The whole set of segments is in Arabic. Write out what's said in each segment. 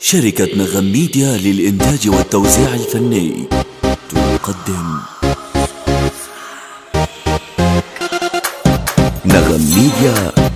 شركة نغم ميديا للإنتاج والتوزيع الفني. تقدم. نغم ميديا.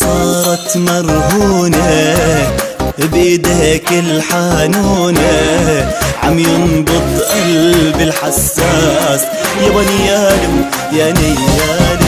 صارت مرهونة بإيديك الحنونة عم ينبض قلبي الحساس. يا ونيالي يا نيالي.